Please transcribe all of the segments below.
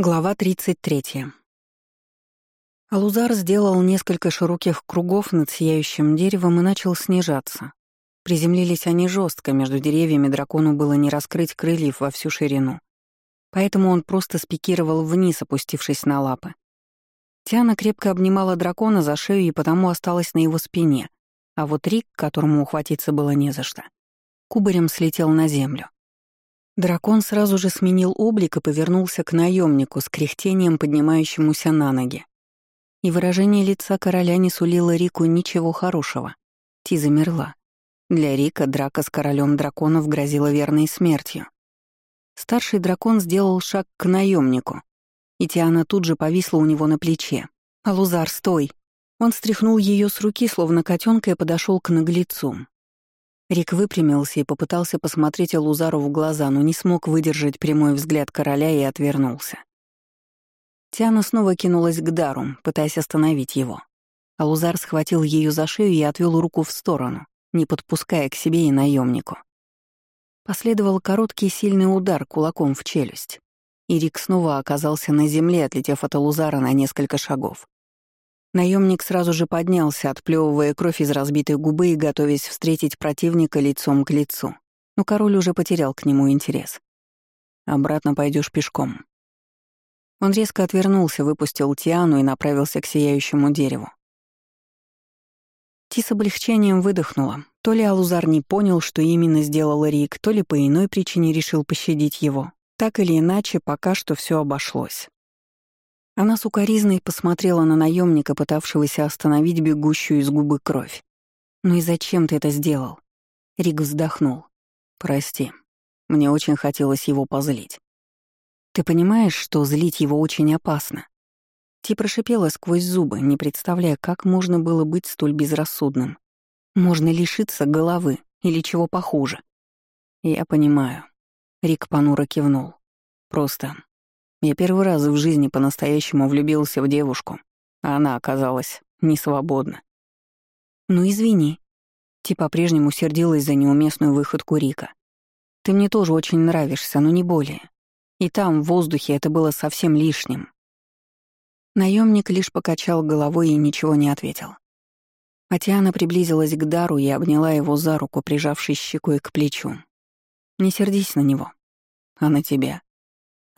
Глава 33. Алузар сделал несколько широких кругов над сияющим деревом и начал снижаться. Приземлились они жестко, между деревьями дракону было не раскрыть крыльев во всю ширину. Поэтому он просто спикировал вниз, опустившись на лапы. Тиана крепко обнимала дракона за шею и потому осталась на его спине, а вот Рик, которому ухватиться было не за что, кубарем слетел на землю. Дракон сразу же сменил облик и повернулся к наемнику с кряхтением, поднимающемуся на ноги. И выражение лица короля не сулило Рику ничего хорошего. Ти замерла. Для Рика драка с королем драконов грозила верной смертью. Старший дракон сделал шаг к наемнику, и Тиана тут же повисла у него на плече. «Алузар, стой!» Он стряхнул ее с руки, словно котенка, и подошел к наглецу. Рик выпрямился и попытался посмотреть Алузару в глаза, но не смог выдержать прямой взгляд короля и отвернулся. Тиана снова кинулась к Дару, пытаясь остановить его. Алузар схватил ее за шею и отвел руку в сторону, не подпуская к себе и наемнику. Последовал короткий сильный удар кулаком в челюсть, и Рик снова оказался на земле, отлетев от Алузара на несколько шагов. Наемник сразу же поднялся, отплевывая кровь из разбитой губы и готовясь встретить противника лицом к лицу. Но король уже потерял к нему интерес. «Обратно пойдешь пешком». Он резко отвернулся, выпустил Тиану и направился к сияющему дереву. Ти с облегчением выдохнула. То ли Алузар не понял, что именно сделал Рик, то ли по иной причине решил пощадить его. Так или иначе, пока что все обошлось. Она сукоризной посмотрела на наемника, пытавшегося остановить бегущую из губы кровь. «Ну и зачем ты это сделал?» Рик вздохнул. «Прости. Мне очень хотелось его позлить. Ты понимаешь, что злить его очень опасно?» Ти прошипела сквозь зубы, не представляя, как можно было быть столь безрассудным. Можно лишиться головы или чего похуже. «Я понимаю». Рик понуро кивнул. «Просто я первый раз в жизни по-настоящему влюбился в девушку, а она оказалась несвободна. «Ну, извини». Ти по-прежнему сердилась за неуместную выходку Рика. «Ты мне тоже очень нравишься, но не более. И там, в воздухе, это было совсем лишним». Наемник лишь покачал головой и ничего не ответил. Атиана приблизилась к Дару и обняла его за руку, прижавшись щекой к плечу. «Не сердись на него, а на тебя.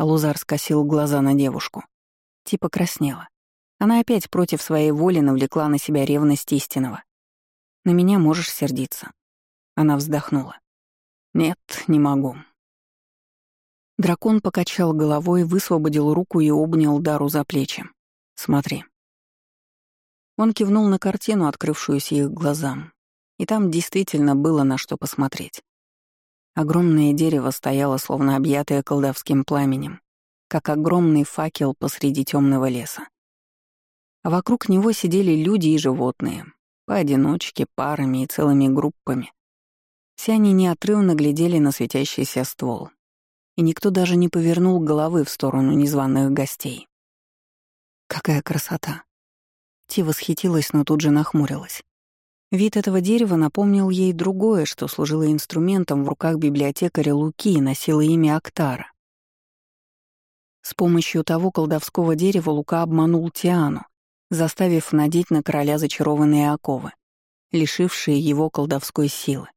Лузар скосил глаза на девушку. Типа краснела. Она опять против своей воли навлекла на себя ревность истинного. «На меня можешь сердиться». Она вздохнула. «Нет, не могу». Дракон покачал головой, высвободил руку и обнял Дару за плечи. «Смотри». Он кивнул на картину, открывшуюся их глазам. И там действительно было на что посмотреть. Огромное дерево стояло, словно объятое колдовским пламенем, как огромный факел посреди темного леса. А вокруг него сидели люди и животные, поодиночке, парами и целыми группами. Все они неотрывно глядели на светящийся ствол, и никто даже не повернул головы в сторону незваных гостей. «Какая красота!» Ти восхитилась, но тут же нахмурилась. Вид этого дерева напомнил ей другое, что служило инструментом в руках библиотекаря Луки и носило имя Актара. С помощью того колдовского дерева Лука обманул Тиану, заставив надеть на короля зачарованные оковы, лишившие его колдовской силы.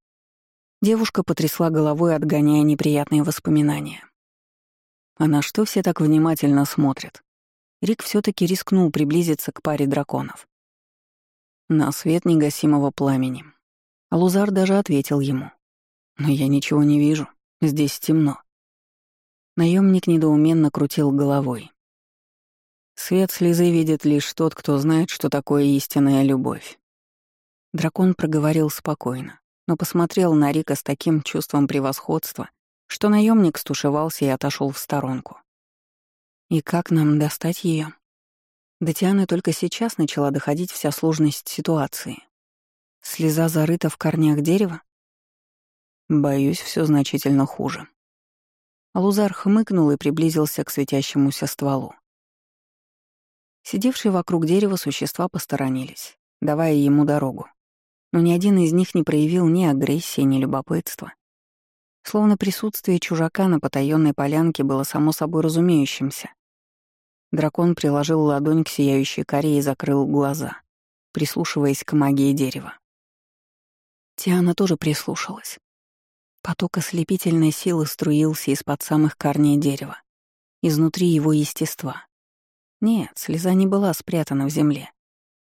Девушка потрясла головой, отгоняя неприятные воспоминания. А на что все так внимательно смотрят? Рик все таки рискнул приблизиться к паре драконов на свет негасимого пламени. Лузар даже ответил ему. «Но я ничего не вижу. Здесь темно». Наемник недоуменно крутил головой. Свет слезы видит лишь тот, кто знает, что такое истинная любовь. Дракон проговорил спокойно, но посмотрел на Рика с таким чувством превосходства, что наемник стушевался и отошел в сторонку. «И как нам достать ее? До Тианы только сейчас начала доходить вся сложность ситуации. Слеза зарыта в корнях дерева? Боюсь, все значительно хуже. Лузар хмыкнул и приблизился к светящемуся стволу. Сидевшие вокруг дерева существа посторонились, давая ему дорогу. Но ни один из них не проявил ни агрессии, ни любопытства. Словно присутствие чужака на потаённой полянке было само собой разумеющимся, Дракон приложил ладонь к сияющей коре и закрыл глаза, прислушиваясь к магии дерева. Тиана тоже прислушалась. Поток ослепительной силы струился из-под самых корней дерева, изнутри его естества. Нет, слеза не была спрятана в земле.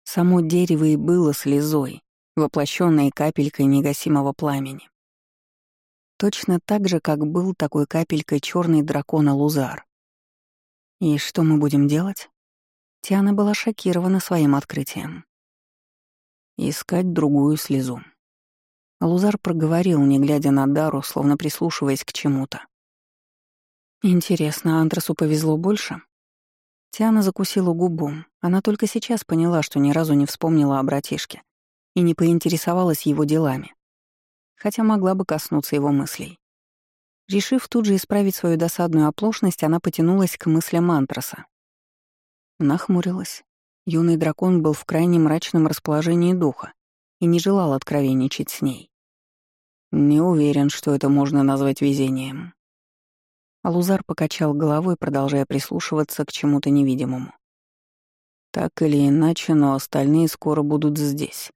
Само дерево и было слезой, воплощенной капелькой негасимого пламени. Точно так же, как был такой капелькой черный дракон Алузар. И что мы будем делать? Тиана была шокирована своим открытием. Искать другую слезу. Лузар проговорил, не глядя на Дару, словно прислушиваясь к чему-то. «Интересно, Антрасу повезло больше?» Тиана закусила губу. Она только сейчас поняла, что ни разу не вспомнила о братишке и не поинтересовалась его делами. Хотя могла бы коснуться его мыслей. Решив тут же исправить свою досадную оплошность, она потянулась к мыслям Антраса. Нахмурилась. Юный дракон был в крайне мрачном расположении духа и не желал откровенничать с ней. Не уверен, что это можно назвать везением. Алузар покачал головой, продолжая прислушиваться к чему-то невидимому. Так или иначе, но остальные скоро будут здесь.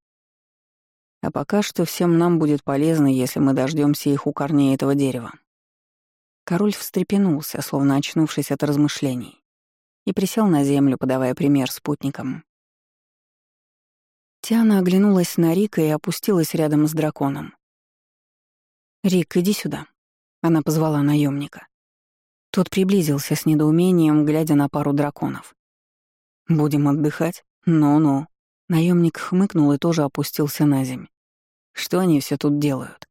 А пока что всем нам будет полезно, если мы дождемся их у корней этого дерева. Король встрепенулся, словно очнувшись от размышлений, и присел на землю, подавая пример спутникам. Тиана оглянулась на Рика и опустилась рядом с драконом. «Рик, иди сюда», — она позвала наемника. Тот приблизился с недоумением, глядя на пару драконов. «Будем отдыхать? Ну-ну». Наемник хмыкнул и тоже опустился на земь. «Что они все тут делают?»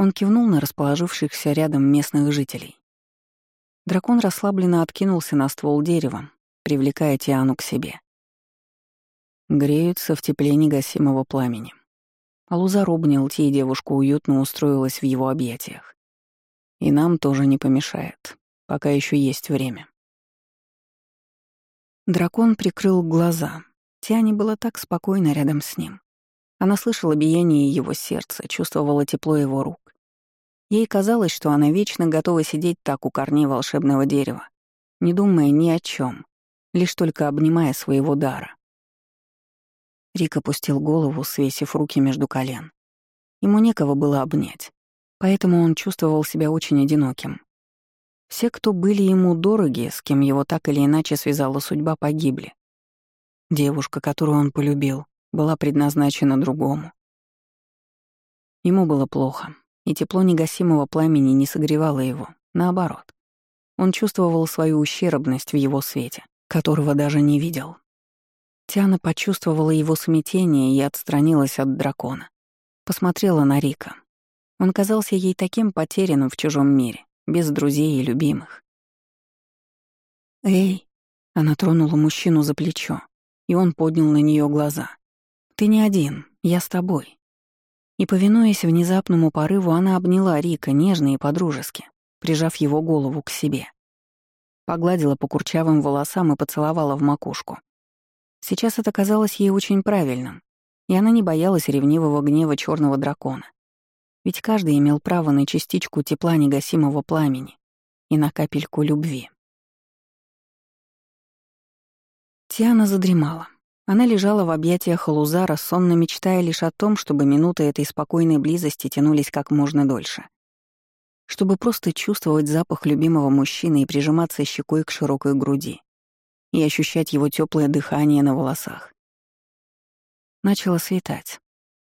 Он кивнул на расположившихся рядом местных жителей. Дракон расслабленно откинулся на ствол дерева, привлекая Тиану к себе. Греются в тепле негасимого пламени. Алузар обнял Ти, и девушка уютно устроилась в его объятиях. И нам тоже не помешает, пока еще есть время. Дракон прикрыл глаза. Тиане было так спокойно рядом с ним. Она слышала биение его сердца, чувствовала тепло его рук. Ей казалось, что она вечно готова сидеть так у корней волшебного дерева, не думая ни о чем, лишь только обнимая своего дара. Рик опустил голову, свесив руки между колен. Ему некого было обнять, поэтому он чувствовал себя очень одиноким. Все, кто были ему дороги, с кем его так или иначе связала судьба, погибли. Девушка, которую он полюбил, была предназначена другому. Ему было плохо, и тепло негасимого пламени не согревало его, наоборот. Он чувствовал свою ущербность в его свете, которого даже не видел. Тиана почувствовала его смятение и отстранилась от дракона. Посмотрела на Рика. Он казался ей таким потерянным в чужом мире, без друзей и любимых. «Эй!» — она тронула мужчину за плечо, и он поднял на нее глаза. «Ты не один, я с тобой». И, повинуясь внезапному порыву, она обняла Рика нежно и подружески, прижав его голову к себе. Погладила по курчавым волосам и поцеловала в макушку. Сейчас это казалось ей очень правильным, и она не боялась ревнивого гнева черного дракона. Ведь каждый имел право на частичку тепла негасимого пламени и на капельку любви. Тиана задремала. Она лежала в объятиях Лузара, сонно мечтая лишь о том, чтобы минуты этой спокойной близости тянулись как можно дольше. Чтобы просто чувствовать запах любимого мужчины и прижиматься щекой к широкой груди и ощущать его теплое дыхание на волосах. Начало светать.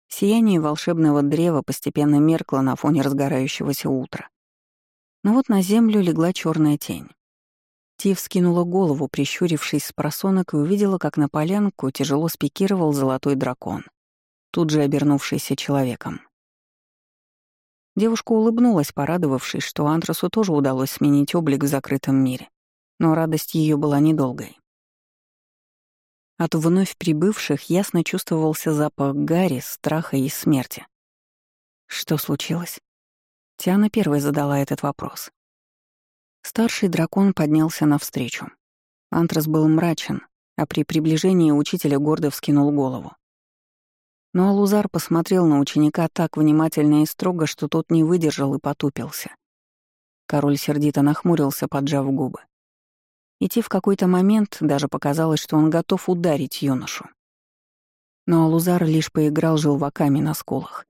Сияние волшебного древа постепенно меркло на фоне разгорающегося утра. Но вот на землю легла черная тень. Ти вскинула голову, прищурившись с просонок, и увидела, как на полянку тяжело спикировал золотой дракон, тут же обернувшийся человеком. Девушка улыбнулась, порадовавшись, что Антрасу тоже удалось сменить облик в закрытом мире но радость ее была недолгой. От вновь прибывших ясно чувствовался запах гари, страха и смерти. Что случилось? Тиана первой задала этот вопрос. Старший дракон поднялся навстречу. Антрас был мрачен, а при приближении учителя гордо вскинул голову. Но Алузар посмотрел на ученика так внимательно и строго, что тот не выдержал и потупился. Король сердито нахмурился, поджав губы. Идти в какой-то момент даже показалось, что он готов ударить юношу. Но Алузар лишь поиграл желваками на скулах.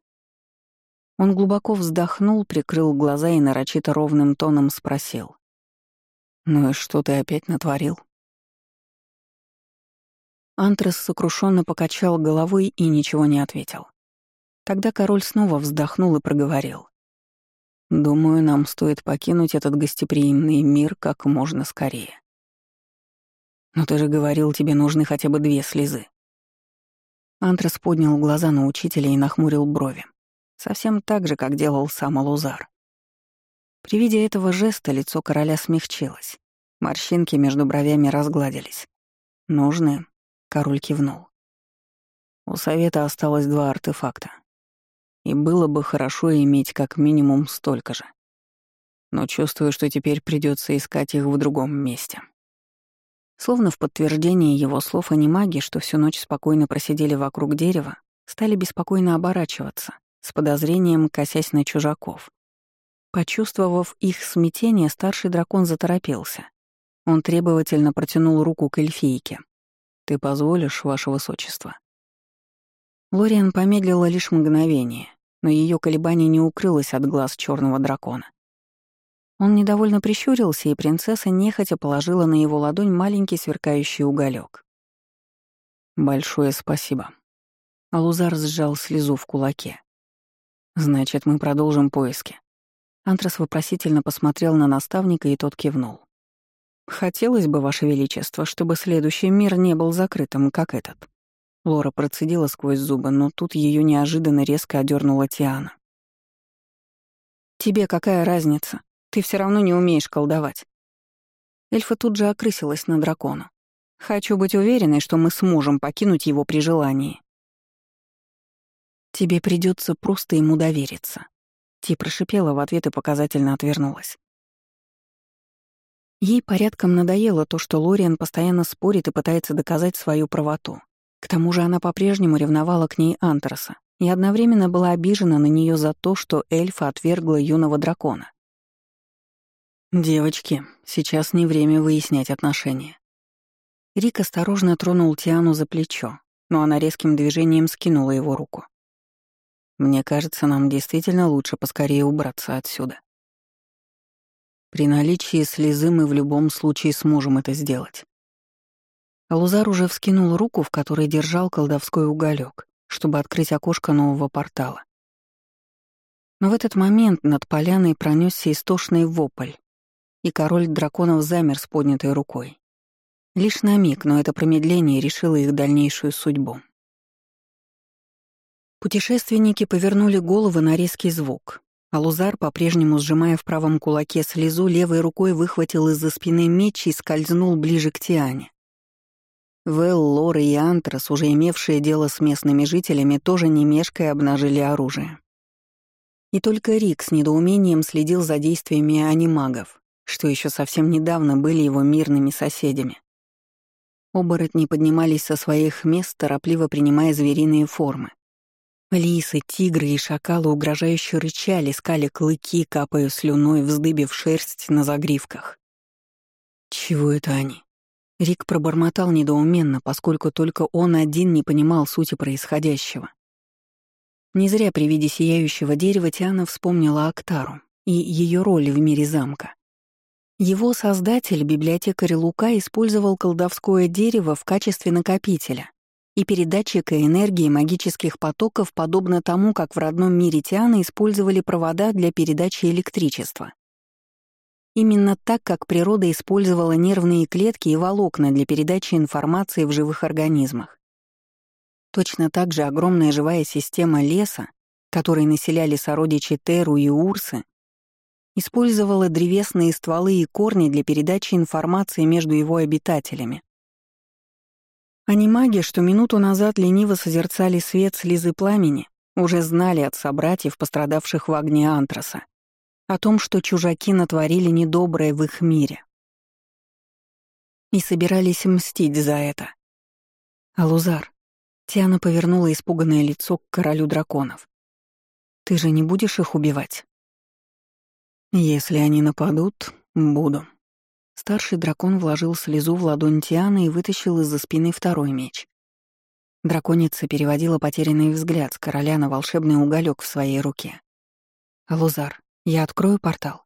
Он глубоко вздохнул, прикрыл глаза и нарочито ровным тоном спросил. «Ну и что ты опять натворил?» Антрас сокрушенно покачал головой и ничего не ответил. Тогда король снова вздохнул и проговорил. «Думаю, нам стоит покинуть этот гостеприимный мир как можно скорее». «Но ты же говорил, тебе нужны хотя бы две слезы». Антрас поднял глаза на учителя и нахмурил брови. Совсем так же, как делал сам Алузар. При виде этого жеста лицо короля смягчилось. Морщинки между бровями разгладились. «Нужны?» — король кивнул. У совета осталось два артефакта. И было бы хорошо иметь как минимум столько же. Но чувствую, что теперь придется искать их в другом месте. Словно в подтверждение его слов анимаги, что всю ночь спокойно просидели вокруг дерева, стали беспокойно оборачиваться, с подозрением косясь на чужаков. Почувствовав их смятение, старший дракон заторопился. Он требовательно протянул руку к эльфийке. «Ты позволишь, ваше высочество?» Лориан помедлила лишь мгновение, но ее колебание не укрылось от глаз черного дракона. Он недовольно прищурился, и принцесса нехотя положила на его ладонь маленький сверкающий уголек. «Большое спасибо». Алузар сжал слезу в кулаке. «Значит, мы продолжим поиски». Антрас вопросительно посмотрел на наставника, и тот кивнул. «Хотелось бы, Ваше Величество, чтобы следующий мир не был закрытым, как этот». Лора процедила сквозь зубы, но тут ее неожиданно резко одернула Тиана. «Тебе какая разница? Ты все равно не умеешь колдовать». Эльфа тут же окрысилась на дракона. «Хочу быть уверенной, что мы сможем покинуть его при желании». «Тебе придется просто ему довериться», — Ти прошипела в ответ и показательно отвернулась. Ей порядком надоело то, что Лориан постоянно спорит и пытается доказать свою правоту. К тому же она по-прежнему ревновала к ней Антраса и одновременно была обижена на нее за то, что эльфа отвергла юного дракона. «Девочки, сейчас не время выяснять отношения». Рик осторожно тронул Тиану за плечо, но она резким движением скинула его руку. Мне кажется, нам действительно лучше поскорее убраться отсюда. При наличии слезы мы в любом случае сможем это сделать. Алузар уже вскинул руку, в которой держал колдовской уголек, чтобы открыть окошко нового портала. Но в этот момент над поляной пронесся истошный вопль, и король драконов замер с поднятой рукой. Лишь на миг, но это промедление решило их дальнейшую судьбу. Путешественники повернули головы на резкий звук. А Лузар, по-прежнему сжимая в правом кулаке слезу, левой рукой выхватил из-за спины меч и скользнул ближе к Тиане. Вэл, Лора и Антрас, уже имевшие дело с местными жителями, тоже не мешкая обнажили оружие. И только Рик с недоумением следил за действиями анимагов, что еще совсем недавно были его мирными соседями. Оборотни поднимались со своих мест, торопливо принимая звериные формы. Лисы, тигры и шакалы угрожающе рычали, скали клыки, капая слюной, вздыбив шерсть на загривках. Чего это они? Рик пробормотал недоуменно, поскольку только он один не понимал сути происходящего. Не зря при виде сияющего дерева Тиана вспомнила Актару и ее роль в мире замка. Его создатель, библиотекарь Лука, использовал колдовское дерево в качестве накопителя, и передатчика энергии магических потоков, подобно тому, как в родном мире Тиана использовали провода для передачи электричества. Именно так, как природа использовала нервные клетки и волокна для передачи информации в живых организмах. Точно так же огромная живая система леса, которой населяли сородичи Теру и Урсы, использовала древесные стволы и корни для передачи информации между его обитателями. Они маги, что минуту назад лениво созерцали свет слезы пламени, уже знали от собратьев, пострадавших в огне антраса, о том, что чужаки натворили недоброе в их мире. И собирались мстить за это. «Алузар», — Тиана повернула испуганное лицо к королю драконов. «Ты же не будешь их убивать?» «Если они нападут, буду», Старший дракон вложил слезу в ладонь Тианы и вытащил из-за спины второй меч. Драконица переводила потерянный взгляд с короля на волшебный уголек в своей руке. «Лузар, я открою портал».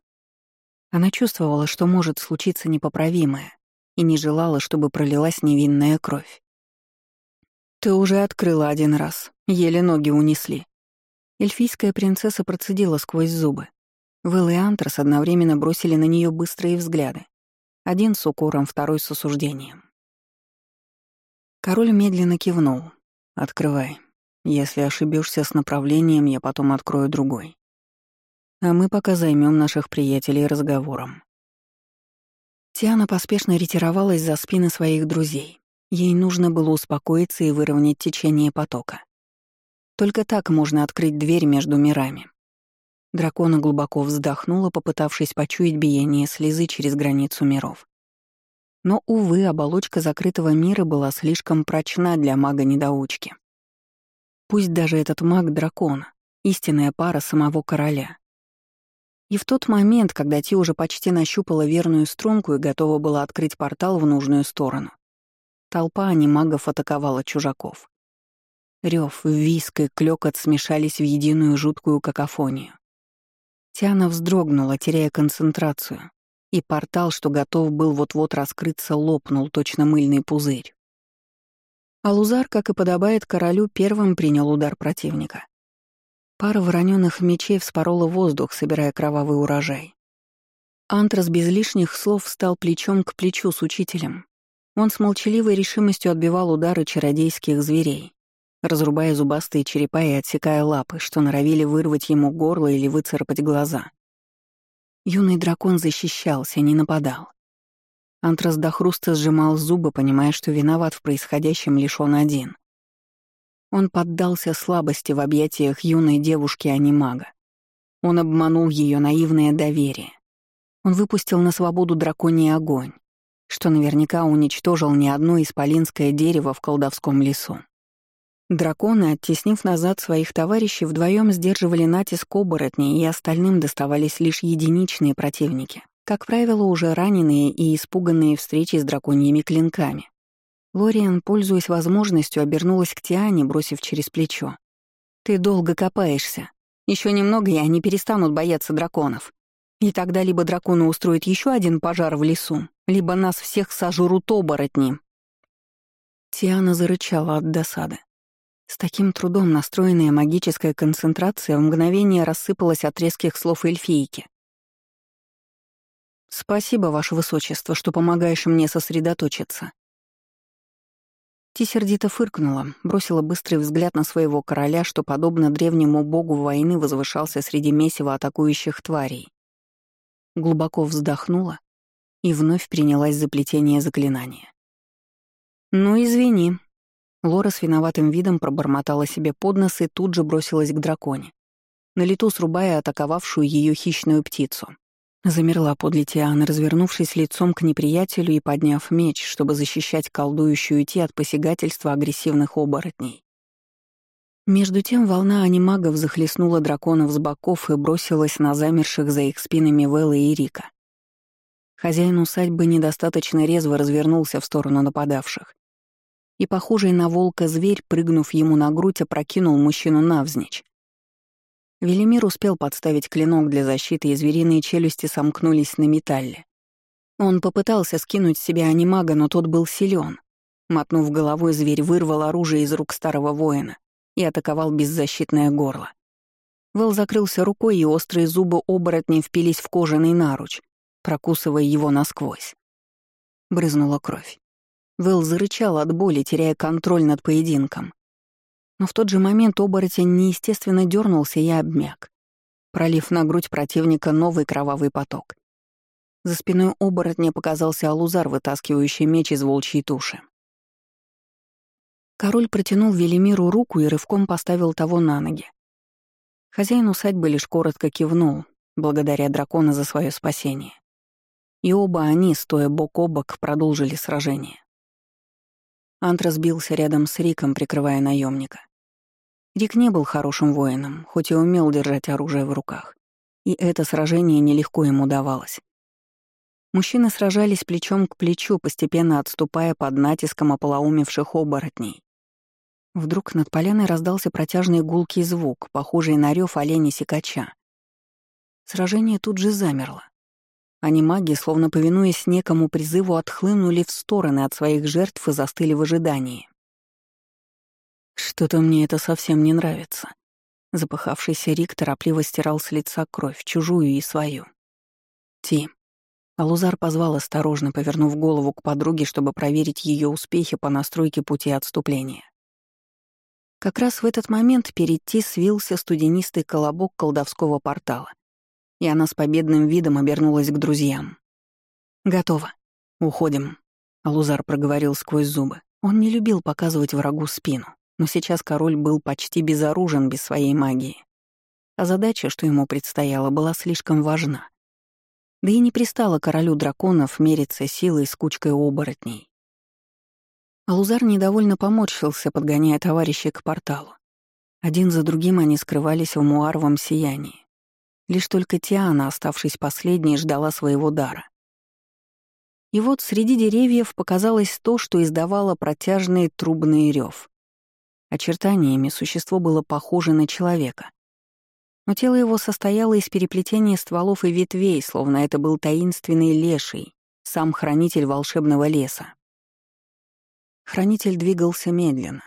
Она чувствовала, что может случиться непоправимое, и не желала, чтобы пролилась невинная кровь. «Ты уже открыла один раз, еле ноги унесли». Эльфийская принцесса процедила сквозь зубы. Вэл и Антрас одновременно бросили на нее быстрые взгляды. Один с укором, второй с осуждением. Король медленно кивнул. «Открывай. Если ошибешься с направлением, я потом открою другой. А мы пока займем наших приятелей разговором». Тиана поспешно ретировалась за спины своих друзей. Ей нужно было успокоиться и выровнять течение потока. Только так можно открыть дверь между мирами. Дракона глубоко вздохнула, попытавшись почуять биение слезы через границу миров. Но, увы, оболочка закрытого мира была слишком прочна для мага-недоучки. Пусть даже этот маг — дракон, истинная пара самого короля. И в тот момент, когда Ти уже почти нащупала верную струнку и готова была открыть портал в нужную сторону, толпа анимагов атаковала чужаков. Рев, виск и клёкот смешались в единую жуткую какофонию. Тиана вздрогнула, теряя концентрацию, и портал, что готов был вот-вот раскрыться, лопнул, точно мыльный пузырь. Алузар, как и подобает королю, первым принял удар противника. Пара вороненных мечей вспорола воздух, собирая кровавый урожай. Антрас без лишних слов встал плечом к плечу с учителем. Он с молчаливой решимостью отбивал удары чародейских зверей, разрубая зубастые черепа и отсекая лапы, что норовили вырвать ему горло или выцарапать глаза. Юный дракон защищался, не нападал. Антрас до хруста сжимал зубы, понимая, что виноват в происходящем лишь он один. Он поддался слабости в объятиях юной девушки, а не мага. Он обманул ее наивное доверие. Он выпустил на свободу драконий огонь, что наверняка уничтожил не одно исполинское дерево в колдовском лесу. Драконы, оттеснив назад своих товарищей, вдвоем сдерживали натиск оборотней, и остальным доставались лишь единичные противники, как правило, уже раненые и испуганные встречи с драконьими клинками. Лориан, пользуясь возможностью, обернулась к Тиане, бросив через плечо. «Ты долго копаешься. Еще немного, и они перестанут бояться драконов. И тогда либо драконы устроят еще один пожар в лесу, либо нас всех сожрут оборотни». Тиана зарычала от досады. С таким трудом настроенная магическая концентрация в мгновение рассыпалась от резких слов эльфийки. «Спасибо, Ваше Высочество, что помогаешь мне сосредоточиться». Ти сердито фыркнула, бросила быстрый взгляд на своего короля, что, подобно древнему богу войны, возвышался среди месива атакующих тварей. Глубоко вздохнула и вновь принялась за плетение заклинания. «Ну, извини», Лора с виноватым видом пробормотала себе под нос и тут же бросилась к драконе, на лету срубая атаковавшую ее хищную птицу. Замерла подле Тианы, развернувшись лицом к неприятелю и подняв меч, чтобы защищать колдующую Ти от посягательства агрессивных оборотней. Между тем волна анимагов захлестнула драконов с боков и бросилась на замерших за их спинами Вэлла и Рика. Хозяин усадьбы недостаточно резво развернулся в сторону нападавших, и похожий на волка зверь, прыгнув ему на грудь, опрокинул мужчину навзничь. Велимир успел подставить клинок для защиты, и звериные челюсти сомкнулись на металле. Он попытался скинуть с себя анимага, но тот был силен. Мотнув головой, зверь вырвал оружие из рук старого воина и атаковал беззащитное горло. Вэл закрылся рукой, и острые зубы оборотня впились в кожаный наруч, прокусывая его насквозь. Брызнула кровь. Вэл зарычал от боли, теряя контроль над поединком. Но в тот же момент оборотень неестественно дернулся и обмяк, пролив на грудь противника новый кровавый поток. За спиной оборотня показался алузар, вытаскивающий меч из волчьей туши. Король протянул Велимиру руку и рывком поставил того на ноги. Хозяин усадьбы лишь коротко кивнул, благодаря дракона за свое спасение. И оба они, стоя бок о бок, продолжили сражение. Антрас бился рядом с Риком, прикрывая наемника. Рик не был хорошим воином, хоть и умел держать оружие в руках. И это сражение нелегко ему давалось. Мужчины сражались плечом к плечу, постепенно отступая под натиском ополоумевших оборотней. Вдруг над поляной раздался протяжный гулкий звук, похожий на рев оленя-сикача. Сражение тут же замерло. Они маги, словно повинуясь некому призыву, отхлынули в стороны от своих жертв и застыли в ожидании. «Что-то мне это совсем не нравится». Запыхавшийся Рик торопливо стирал с лица кровь, чужую и свою. «Ти». Алузар позвал осторожно, повернув голову к подруге, чтобы проверить ее успехи по настройке пути отступления. Как раз в этот момент перед Ти свился студенистый колобок колдовского портала, и она с победным видом обернулась к друзьям. «Готово. Уходим», — Алузар проговорил сквозь зубы. Он не любил показывать врагу спину, но сейчас король был почти безоружен без своей магии. А задача, что ему предстояла, была слишком важна. Да и не пристало королю драконов мериться силой с кучкой оборотней. Алузар недовольно поморщился, подгоняя товарищей к порталу. Один за другим они скрывались в муаровом сиянии. Лишь только Тиана, оставшись последней, ждала своего дара. И вот среди деревьев показалось то, что издавало протяжный трубный рев. Очертаниями существо было похоже на человека. Но тело его состояло из переплетения стволов и ветвей, словно это был таинственный леший, сам хранитель волшебного леса. Хранитель двигался медленно.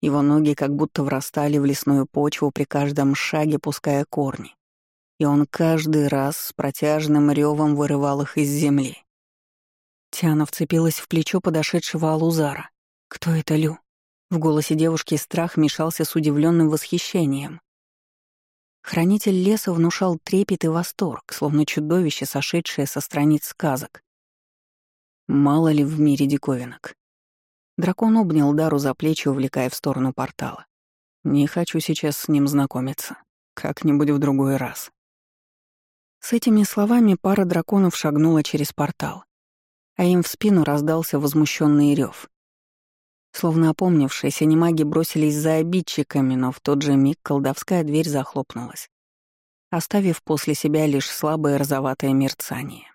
Его ноги как будто врастали в лесную почву при каждом шаге, пуская корни и он каждый раз с протяжным ревом вырывал их из земли. Тиана вцепилась в плечо подошедшего Алузара. «Кто это, Лю?» В голосе девушки страх мешался с удивленным восхищением. Хранитель леса внушал трепет и восторг, словно чудовище, сошедшее со страниц сказок. Мало ли в мире диковинок. Дракон обнял Дару за плечи, увлекая в сторону портала. «Не хочу сейчас с ним знакомиться. Как-нибудь в другой раз». С этими словами пара драконов шагнула через портал, а им в спину раздался возмущенный рев. Словно опомнившись, анимаги бросились за обидчиками, но в тот же миг колдовская дверь захлопнулась, оставив после себя лишь слабое розоватое мерцание.